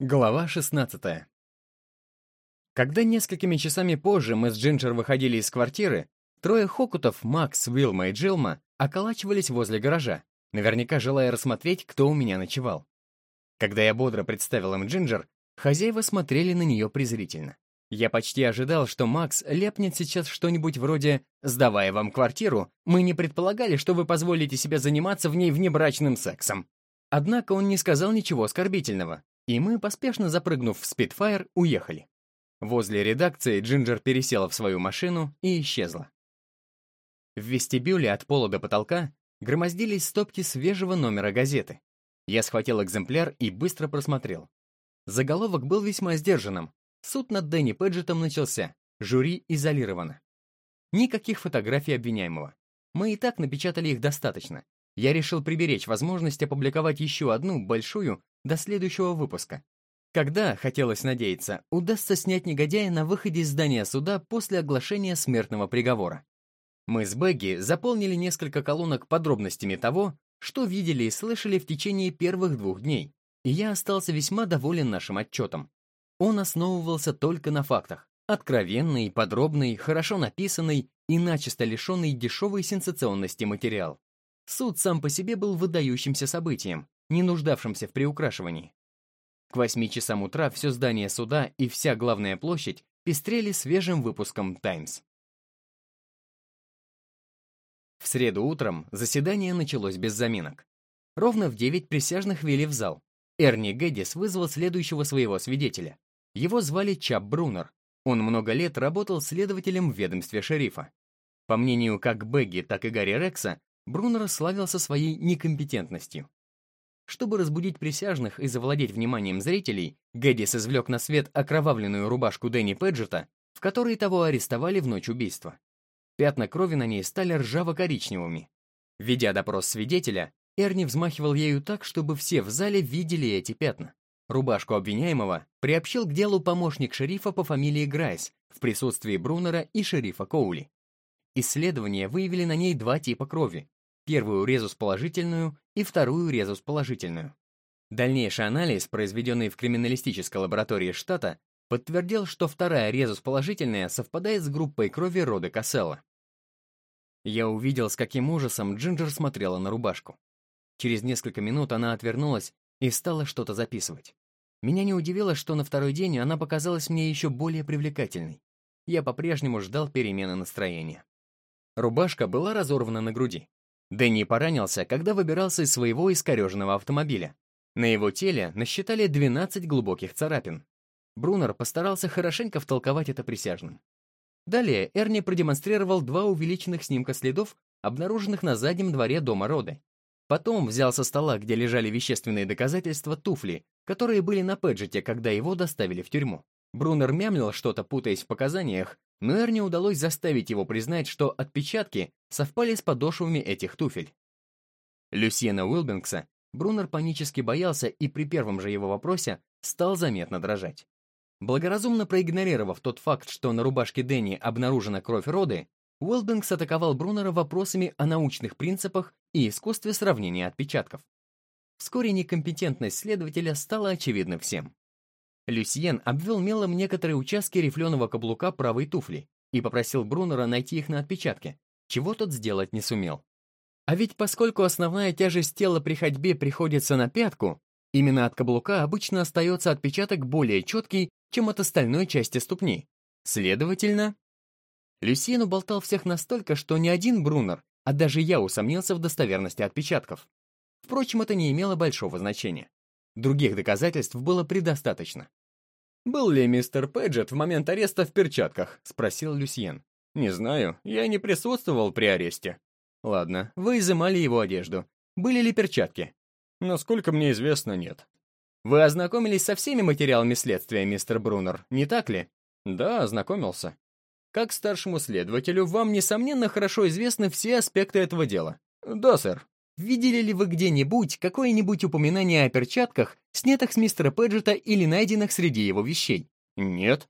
Глава 16 Когда несколькими часами позже мы с Джинджер выходили из квартиры, трое хокутов, Макс, Уилма и Джилма, околачивались возле гаража, наверняка желая рассмотреть, кто у меня ночевал. Когда я бодро представил им Джинджер, хозяева смотрели на нее презрительно. Я почти ожидал, что Макс ляпнет сейчас что-нибудь вроде «Сдавая вам квартиру, мы не предполагали, что вы позволите себе заниматься в ней внебрачным сексом». Однако он не сказал ничего оскорбительного, и мы, поспешно запрыгнув в Спитфайр, уехали. Возле редакции Джинджер пересела в свою машину и исчезла. В вестибюле от пола до потолка громоздились стопки свежего номера газеты. Я схватил экземпляр и быстро просмотрел. Заголовок был весьма сдержанным. Суд над Дэнни Пэджетом начался. Жюри изолировано. Никаких фотографий обвиняемого. Мы и так напечатали их достаточно. Я решил приберечь возможность опубликовать еще одну большую до следующего выпуска. Когда, хотелось надеяться, удастся снять негодяя на выходе из здания суда после оглашения смертного приговора. Мы с Бэгги заполнили несколько колонок подробностями того, что видели и слышали в течение первых двух дней, и я остался весьма доволен нашим отчетом. Он основывался только на фактах. Откровенный, подробный, хорошо написанный и начисто лишенный дешевой сенсационности материал. Суд сам по себе был выдающимся событием, не нуждавшимся в приукрашивании. К восьми часам утра все здание суда и вся главная площадь пестрели свежим выпуском «Таймс». В среду утром заседание началось без заминок. Ровно в девять присяжных вели в зал. Эрни Гэддис вызвал следующего своего свидетеля. Его звали Чап Брунер. Он много лет работал следователем в ведомстве шерифа. По мнению как Бегги, так и Гарри Рекса, Брунер славился своей некомпетентностью. Чтобы разбудить присяжных и завладеть вниманием зрителей, Гэддис извлек на свет окровавленную рубашку Дэнни Педжета, в которой того арестовали в ночь убийства. Пятна крови на ней стали ржаво-коричневыми. Ведя допрос свидетеля, Эрни взмахивал ею так, чтобы все в зале видели эти пятна. Рубашку обвиняемого приобщил к делу помощник шерифа по фамилии Грайс в присутствии Брунера и шерифа Коули. Исследования выявили на ней два типа крови первую резус-положительную и вторую резус-положительную. Дальнейший анализ, произведенный в криминалистической лаборатории штата, подтвердил, что вторая резус-положительная совпадает с группой крови рода Касселла. Я увидел, с каким ужасом Джинджер смотрела на рубашку. Через несколько минут она отвернулась и стала что-то записывать. Меня не удивило, что на второй день она показалась мне еще более привлекательной. Я по-прежнему ждал перемены настроения. Рубашка была разорвана на груди. Дэнни поранился, когда выбирался из своего искореженного автомобиля. На его теле насчитали 12 глубоких царапин. Брунер постарался хорошенько втолковать это присяжным. Далее Эрни продемонстрировал два увеличенных снимка следов, обнаруженных на заднем дворе дома Роды. Потом взял со стола, где лежали вещественные доказательства, туфли, которые были на Пэджете, когда его доставили в тюрьму. Брунер мямлил что-то, путаясь в показаниях, но Эрни удалось заставить его признать, что отпечатки совпали с подошвами этих туфель. Люсьена Уилбингса Брунер панически боялся и при первом же его вопросе стал заметно дрожать. Благоразумно проигнорировав тот факт, что на рубашке Дэнни обнаружена кровь роды, Уилбингс атаковал Брунера вопросами о научных принципах и искусстве сравнения отпечатков. Вскоре некомпетентность следователя стала очевидна всем. Люсьен обвел мелом некоторые участки рифленого каблука правой туфли и попросил Брунера найти их на отпечатке, чего тот сделать не сумел. А ведь поскольку основная тяжесть тела при ходьбе приходится на пятку, именно от каблука обычно остается отпечаток более четкий, чем от остальной части ступни. Следовательно... Люсьен уболтал всех настолько, что не один Брунер, а даже я усомнился в достоверности отпечатков. Впрочем, это не имело большого значения. Других доказательств было предостаточно. «Был ли мистер Пэджет в момент ареста в перчатках?» — спросил Люсьен. «Не знаю, я не присутствовал при аресте». «Ладно, вы изымали его одежду. Были ли перчатки?» «Насколько мне известно, нет». «Вы ознакомились со всеми материалами следствия, мистер Брунер, не так ли?» «Да, ознакомился». «Как старшему следователю, вам, несомненно, хорошо известны все аспекты этого дела». «Да, сэр». Видели ли вы где-нибудь какое-нибудь упоминание о перчатках, снятых с мистера Пэджета или найденных среди его вещей? Нет.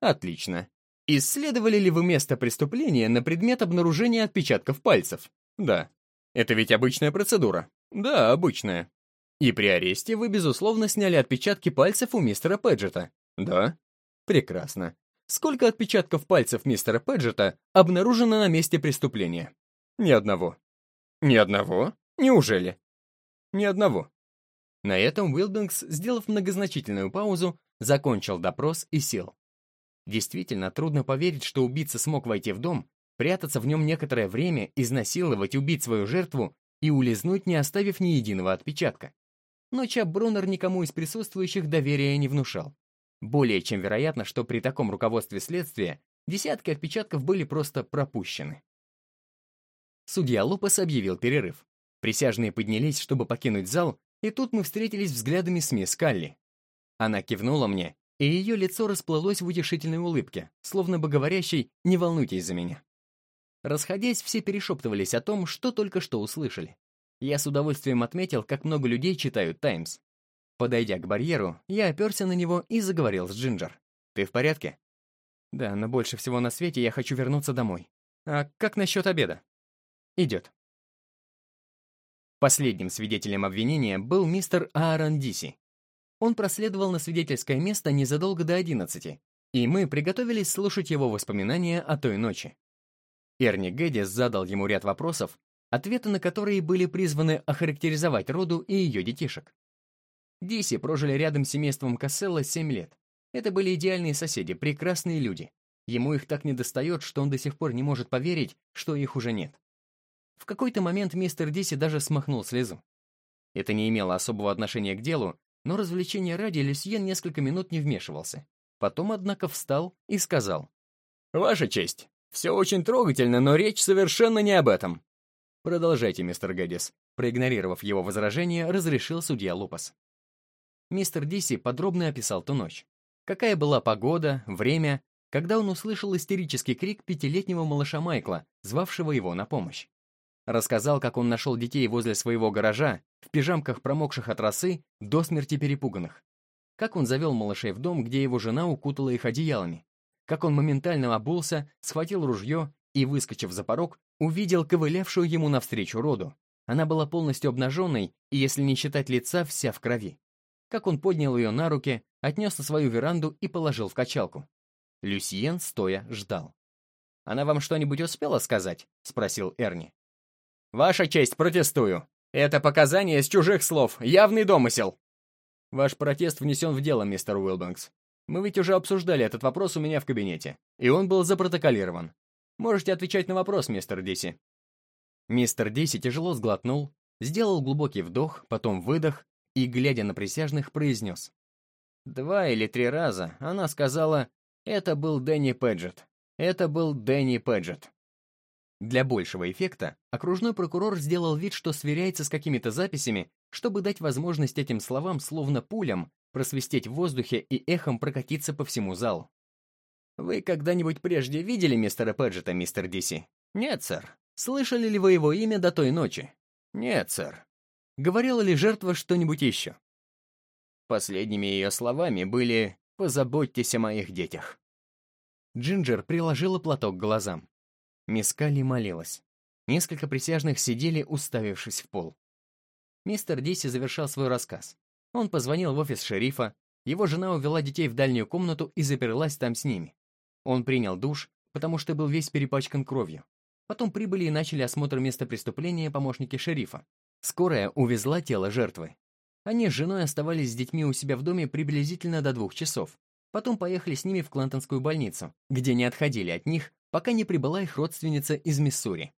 Отлично. Исследовали ли вы место преступления на предмет обнаружения отпечатков пальцев? Да. Это ведь обычная процедура. Да, обычная. И при аресте вы, безусловно, сняли отпечатки пальцев у мистера Пэджета. Да? Прекрасно. Сколько отпечатков пальцев мистера Пэджета обнаружено на месте преступления? Ни одного. Ни одного? Неужели? Ни одного. На этом Уилбингс, сделав многозначительную паузу, закончил допрос и сел. Действительно, трудно поверить, что убийца смог войти в дом, прятаться в нем некоторое время, изнасиловать, убить свою жертву и улизнуть, не оставив ни единого отпечатка. Но Чап Брунер никому из присутствующих доверия не внушал. Более чем вероятно, что при таком руководстве следствия десятки отпечатков были просто пропущены. Судья Лопес объявил перерыв. Присяжные поднялись, чтобы покинуть зал, и тут мы встретились взглядами с мисс Калли. Она кивнула мне, и ее лицо расплылось в утешительной улыбке, словно бы говорящей «не волнуйтесь за меня». Расходясь, все перешептывались о том, что только что услышали. Я с удовольствием отметил, как много людей читают «Таймс». Подойдя к барьеру, я оперся на него и заговорил с Джинджер. «Ты в порядке?» «Да, но больше всего на свете я хочу вернуться домой. А как насчет обеда?» «Идет». Последним свидетелем обвинения был мистер Аарон Диси. Он проследовал на свидетельское место незадолго до 11, и мы приготовились слушать его воспоминания о той ночи. Эрни Гэддис задал ему ряд вопросов, ответы на которые были призваны охарактеризовать роду и ее детишек. Диси прожили рядом с семейством Касселла 7 лет. Это были идеальные соседи, прекрасные люди. Ему их так недостает, что он до сих пор не может поверить, что их уже нет. В какой-то момент мистер Диси даже смахнул слезу. Это не имело особого отношения к делу, но развлечение ради Люсьен несколько минут не вмешивался. Потом, однако, встал и сказал. «Ваша честь, все очень трогательно, но речь совершенно не об этом. Продолжайте, мистер Гэддис. Проигнорировав его возражение, разрешил судья Лупас. Мистер Диси подробно описал ту ночь. Какая была погода, время, когда он услышал истерический крик пятилетнего малыша Майкла, звавшего его на помощь. Рассказал, как он нашел детей возле своего гаража, в пижамках промокших от росы, до смерти перепуганных. Как он завел малышей в дом, где его жена укутала их одеялами. Как он моментально обулся, схватил ружье и, выскочив за порог, увидел ковылявшую ему навстречу роду. Она была полностью обнаженной, и, если не считать лица, вся в крови. Как он поднял ее на руки, отнес на свою веранду и положил в качалку. Люсьен, стоя, ждал. «Она вам что-нибудь успела сказать?» — спросил Эрни. «Ваша честь, протестую. Это показания из чужих слов, явный домысел». «Ваш протест внесен в дело, мистер Уилбанкс. Мы ведь уже обсуждали этот вопрос у меня в кабинете, и он был запротоколирован. Можете отвечать на вопрос, мистер Диси». Мистер Диси тяжело сглотнул, сделал глубокий вдох, потом выдох и, глядя на присяжных, произнес. Два или три раза она сказала «Это был Дэнни Пэджетт. Это был Дэнни Пэджетт». Для большего эффекта окружной прокурор сделал вид, что сверяется с какими-то записями, чтобы дать возможность этим словам, словно пулям, просвистеть в воздухе и эхом прокатиться по всему залу. «Вы когда-нибудь прежде видели мистера Пэджета, мистер Диси?» «Нет, сэр». «Слышали ли вы его имя до той ночи?» «Нет, сэр». «Говорила ли жертва что-нибудь еще?» Последними ее словами были «Позаботьтесь о моих детях». Джинджер приложила платок к глазам. Мисс Калли молилась. Несколько присяжных сидели, уставившись в пол. Мистер Диси завершал свой рассказ. Он позвонил в офис шерифа, его жена увела детей в дальнюю комнату и заперлась там с ними. Он принял душ, потому что был весь перепачкан кровью. Потом прибыли и начали осмотр места преступления помощники шерифа. Скорая увезла тело жертвы. Они с женой оставались с детьми у себя в доме приблизительно до двух часов. Потом поехали с ними в Клантонскую больницу, где не отходили от них, пока не прибыла их родственница из Миссури.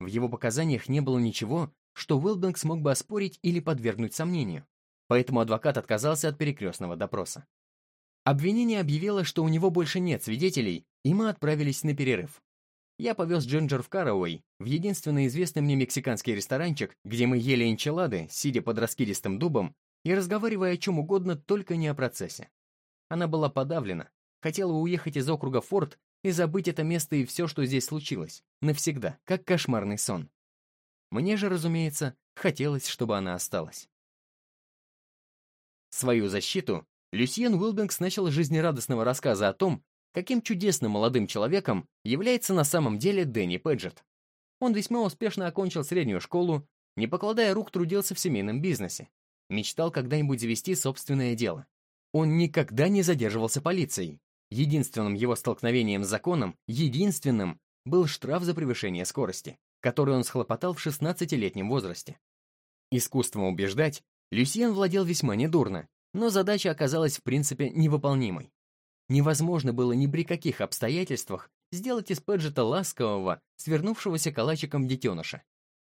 В его показаниях не было ничего, что Уилбинг смог бы оспорить или подвергнуть сомнению, поэтому адвокат отказался от перекрестного допроса. Обвинение объявило, что у него больше нет свидетелей, и мы отправились на перерыв. Я повез Джинджер в Карауэй, в единственный известный мне мексиканский ресторанчик, где мы ели энчилады, сидя под раскидистым дубом и разговаривая о чем угодно, только не о процессе. Она была подавлена, хотела уехать из округа Форт и забыть это место и все, что здесь случилось, навсегда, как кошмарный сон. Мне же, разумеется, хотелось, чтобы она осталась. Свою защиту Люсьен Уилбингс начал с жизнерадостного рассказа о том, каким чудесным молодым человеком является на самом деле Дэнни Пэджетт. Он весьма успешно окончил среднюю школу, не покладая рук трудился в семейном бизнесе. Мечтал когда-нибудь завести собственное дело. Он никогда не задерживался полицией. Единственным его столкновением с законом, единственным, был штраф за превышение скорости, который он схлопотал в 16-летнем возрасте. Искусством убеждать Люсьен владел весьма недурно, но задача оказалась в принципе невыполнимой. Невозможно было ни при каких обстоятельствах сделать из Пэджета ласкового, свернувшегося калачиком детеныша.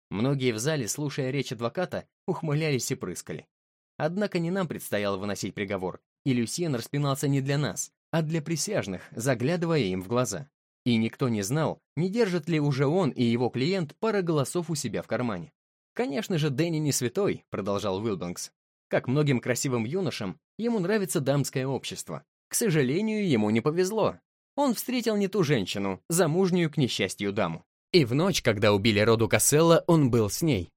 Многие в зале, слушая речь адвоката, ухмылялись и прыскали. Однако не нам предстояло выносить приговор, и Люсьен распинался не для нас, а для присяжных, заглядывая им в глаза. И никто не знал, не держит ли уже он и его клиент пара голосов у себя в кармане. «Конечно же, Дэнни не святой», — продолжал Уилбанкс. «Как многим красивым юношам, ему нравится дамское общество. К сожалению, ему не повезло. Он встретил не ту женщину, замужнюю к несчастью даму. И в ночь, когда убили Роду Касселла, он был с ней.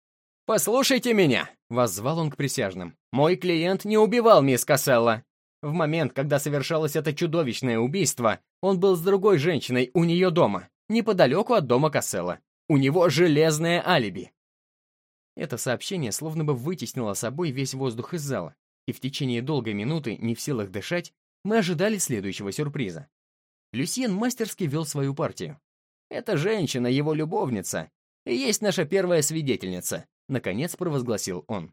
«Послушайте меня!» — воззвал он к присяжным. «Мой клиент не убивал мисс Касселла. В момент, когда совершалось это чудовищное убийство, он был с другой женщиной у нее дома, неподалеку от дома Касселла. У него железное алиби». Это сообщение словно бы вытеснило собой весь воздух из зала, и в течение долгой минуты, не в силах дышать, мы ожидали следующего сюрприза. Люсьен мастерски вел свою партию. «Эта женщина, его любовница, и есть наша первая свидетельница», наконец провозгласил он.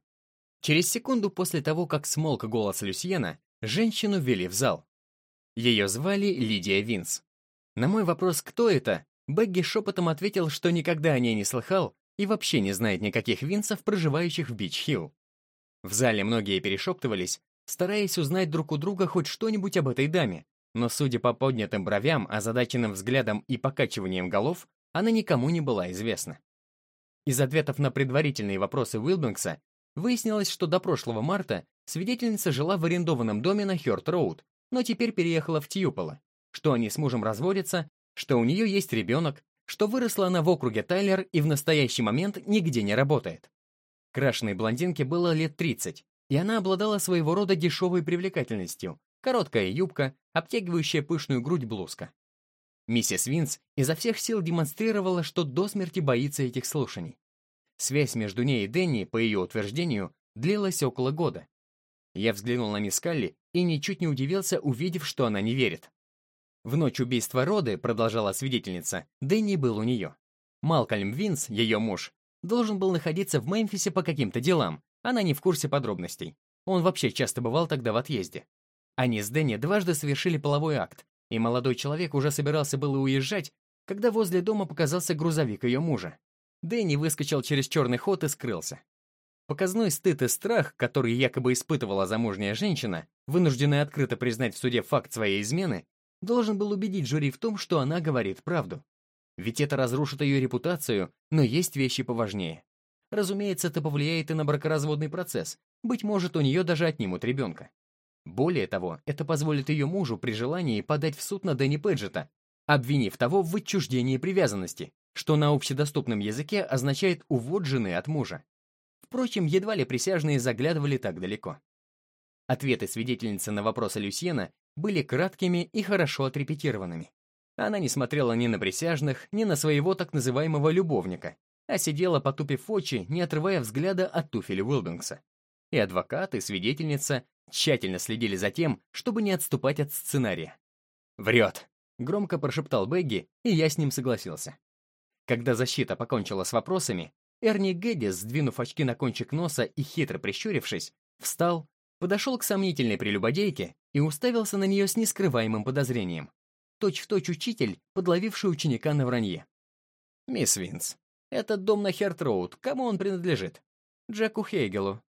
Через секунду после того, как смолк голос Люсьена, женщину ввели в зал. Ее звали Лидия Винс. На мой вопрос «Кто это?» Бегги шепотом ответил, что никогда о ней не слыхал и вообще не знает никаких Винсов, проживающих в Бич-Хилл. В зале многие перешептывались, стараясь узнать друг у друга хоть что-нибудь об этой даме, но, судя по поднятым бровям, озадаченным взглядам и покачиваниям голов, она никому не была известна. Из ответов на предварительные вопросы Уилбинкса выяснилось, что до прошлого марта свидетельница жила в арендованном доме на Хёрт-Роуд, но теперь переехала в Тьюполо, что они с мужем разводятся, что у нее есть ребенок, что выросла она в округе Тайлер и в настоящий момент нигде не работает. Крашеной блондинке было лет 30, и она обладала своего рода дешевой привлекательностью, Короткая юбка, обтягивающая пышную грудь блузка. Миссис Винс изо всех сил демонстрировала, что до смерти боится этих слушаний. Связь между ней и Дэнни, по ее утверждению, длилась около года. Я взглянул на мисс Калли и ничуть не удивился, увидев, что она не верит. В ночь убийства Роды, продолжала свидетельница, Дэнни был у нее. Малкольм Винс, ее муж, должен был находиться в Мемфисе по каким-то делам, она не в курсе подробностей. Он вообще часто бывал тогда в отъезде. Они с Дэнни дважды совершили половой акт, и молодой человек уже собирался было уезжать, когда возле дома показался грузовик ее мужа. Дэнни выскочил через черный ход и скрылся. Показной стыд и страх, который якобы испытывала замужняя женщина, вынужденная открыто признать в суде факт своей измены, должен был убедить жюри в том, что она говорит правду. Ведь это разрушит ее репутацию, но есть вещи поважнее. Разумеется, это повлияет и на бракоразводный процесс. Быть может, у нее даже отнимут ребенка. Более того, это позволит ее мужу при желании подать в суд на Дэнни Пэджета, обвинив того в отчуждении привязанности, что на общедоступном языке означает увод жены от мужа. Впрочем, едва ли присяжные заглядывали так далеко. Ответы свидетельницы на вопросы Люсьена были краткими и хорошо отрепетированными. Она не смотрела ни на присяжных, ни на своего так называемого любовника, а сидела, потупив очи, не отрывая взгляда от туфеля Уилбингса. И адвокат, и свидетельница тщательно следили за тем, чтобы не отступать от сценария. «Врет», — громко прошептал Бегги, и я с ним согласился. Когда защита покончила с вопросами, Эрни Гэддис, сдвинув очки на кончик носа и хитро прищурившись, встал, подошел к сомнительной прелюбодейке и уставился на нее с нескрываемым подозрением. Точь-в-точь точь учитель, подловивший ученика на вранье. «Мисс Винс, этот дом на Херт-Роуд, кому он принадлежит?» «Джеку Хейгелу».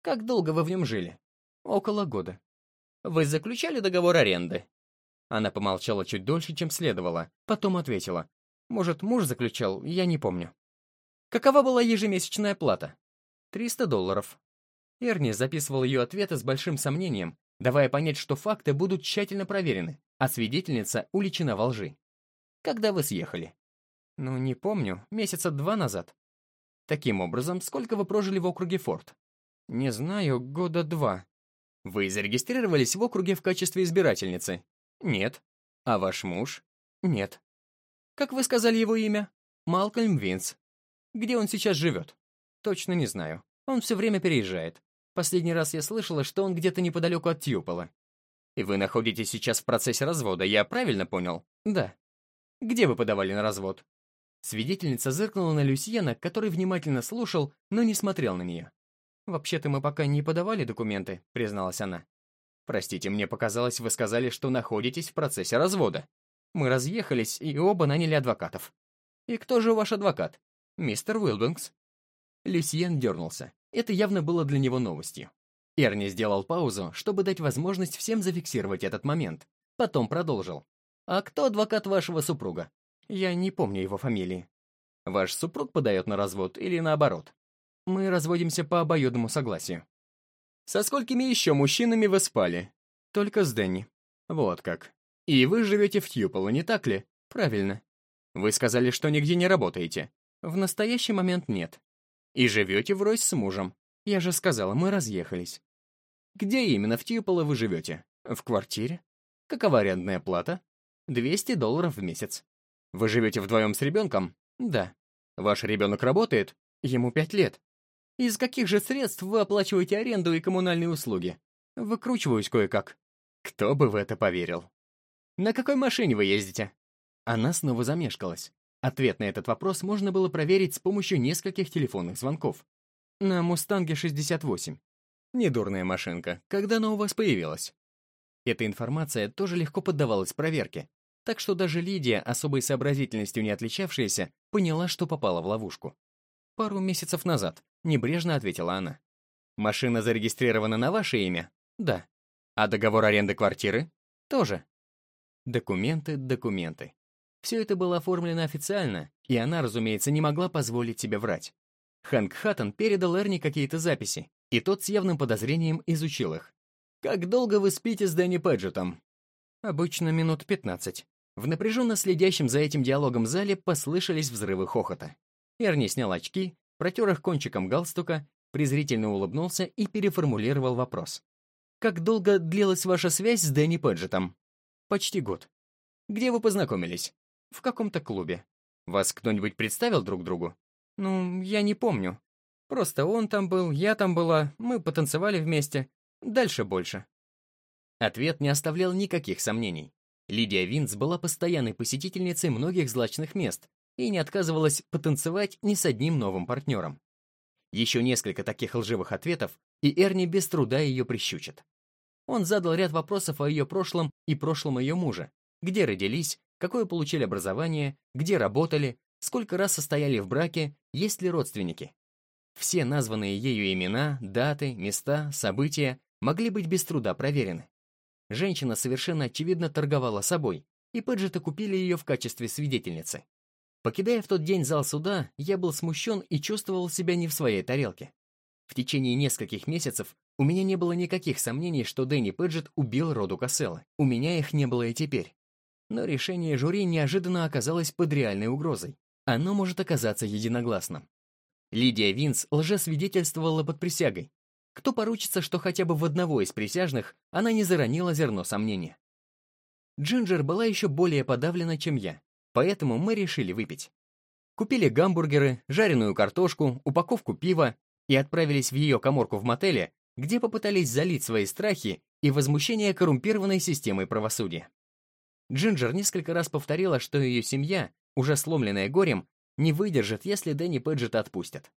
«Как долго вы в нем жили?» Около года. Вы заключали договор аренды? Она помолчала чуть дольше, чем следовало, потом ответила. Может, муж заключал, я не помню. Какова была ежемесячная плата? 300 долларов. Эрни записывал ее ответы с большим сомнением, давая понять, что факты будут тщательно проверены, а свидетельница уличена во лжи. Когда вы съехали? Ну, не помню, месяца два назад. Таким образом, сколько вы прожили в округе Форт? Не знаю, года два. Вы зарегистрировались в округе в качестве избирательницы? Нет. А ваш муж? Нет. Как вы сказали его имя? Малкольм Винс. Где он сейчас живет? Точно не знаю. Он все время переезжает. Последний раз я слышала, что он где-то неподалеку от Тьюпола. И вы находитесь сейчас в процессе развода, я правильно понял? Да. Где вы подавали на развод? Свидетельница зыркнула на Люсьена, который внимательно слушал, но не смотрел на нее. «Вообще-то мы пока не подавали документы», — призналась она. «Простите, мне показалось, вы сказали, что находитесь в процессе развода. Мы разъехались, и оба наняли адвокатов. И кто же ваш адвокат? Мистер Уилбингс». Люсьен дернулся. Это явно было для него новостью. Эрни сделал паузу, чтобы дать возможность всем зафиксировать этот момент. Потом продолжил. «А кто адвокат вашего супруга?» «Я не помню его фамилии». «Ваш супруг подает на развод или наоборот?» «Мы разводимся по обоюдному согласию». «Со сколькими еще мужчинами вы спали?» «Только с Дэнни». «Вот как. И вы живете в Тьюполо, не так ли?» «Правильно». «Вы сказали, что нигде не работаете?» «В настоящий момент нет». «И живете врозь с мужем?» «Я же сказала, мы разъехались». «Где именно в Тьюполо вы живете?» «В квартире». «Какова арендная плата?» «200 долларов в месяц». «Вы живете вдвоем с ребенком?» «Да». «Ваш ребенок работает?» «Ему пять лет». «Из каких же средств вы оплачиваете аренду и коммунальные услуги?» «Выкручиваюсь кое-как». «Кто бы в это поверил?» «На какой машине вы ездите?» Она снова замешкалась. Ответ на этот вопрос можно было проверить с помощью нескольких телефонных звонков. На «Мустанге 68». Недурная машинка. Когда она у вас появилась? Эта информация тоже легко поддавалась проверке, так что даже Лидия, особой сообразительностью не отличавшаяся, поняла, что попала в ловушку. «Пару месяцев назад», — небрежно ответила она. «Машина зарегистрирована на ваше имя?» «Да». «А договор аренды квартиры?» «Тоже». Документы, документы. Все это было оформлено официально, и она, разумеется, не могла позволить себе врать. Хэнк Хаттон передал Эрни какие-то записи, и тот с явным подозрением изучил их. «Как долго вы спите с Дэнни Пэджетом?» «Обычно минут пятнадцать». В напряженно следящем за этим диалогом зале послышались взрывы хохота. Эрни снял очки, протер их кончиком галстука, презрительно улыбнулся и переформулировал вопрос. «Как долго длилась ваша связь с Дэнни Пэджетом?» «Почти год». «Где вы познакомились?» «В каком-то клубе». «Вас кто-нибудь представил друг другу?» «Ну, я не помню. Просто он там был, я там была, мы потанцевали вместе. Дальше больше». Ответ не оставлял никаких сомнений. Лидия Винц была постоянной посетительницей многих злачных мест и не отказывалась потанцевать ни с одним новым партнером. Еще несколько таких лживых ответов, и Эрни без труда ее прищучит. Он задал ряд вопросов о ее прошлом и прошлом ее мужа. Где родились, какое получили образование, где работали, сколько раз состояли в браке, есть ли родственники. Все названные ею имена, даты, места, события могли быть без труда проверены. Женщина совершенно очевидно торговала собой, и Пэджета купили ее в качестве свидетельницы. Покидая в тот день зал суда, я был смущен и чувствовал себя не в своей тарелке. В течение нескольких месяцев у меня не было никаких сомнений, что Дэнни Пэджет убил Роду Касселла. У меня их не было и теперь. Но решение жюри неожиданно оказалось под реальной угрозой. Оно может оказаться единогласным. Лидия Винс лжесвидетельствовала под присягой. Кто поручится, что хотя бы в одного из присяжных она не заронила зерно сомнения? Джинджер была еще более подавлена, чем я, поэтому мы решили выпить. Купили гамбургеры, жареную картошку, упаковку пива и отправились в ее коморку в мотеле, где попытались залить свои страхи и возмущение коррумпированной системой правосудия. Джинджер несколько раз повторила, что ее семья, уже сломленная горем, не выдержит, если Дэнни Пэджета отпустят.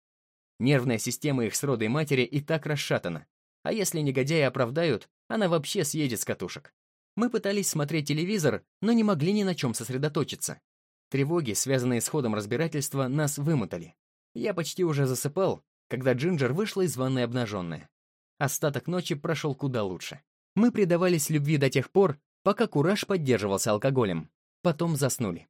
Нервная система их с родой матери и так расшатана, а если негодяи оправдают, она вообще съедет с катушек. Мы пытались смотреть телевизор, но не могли ни на чем сосредоточиться. Тревоги, связанные с ходом разбирательства, нас вымотали. Я почти уже засыпал, когда Джинджер вышла из ванной обнаженная. Остаток ночи прошел куда лучше. Мы предавались любви до тех пор, пока кураж поддерживался алкоголем. Потом заснули.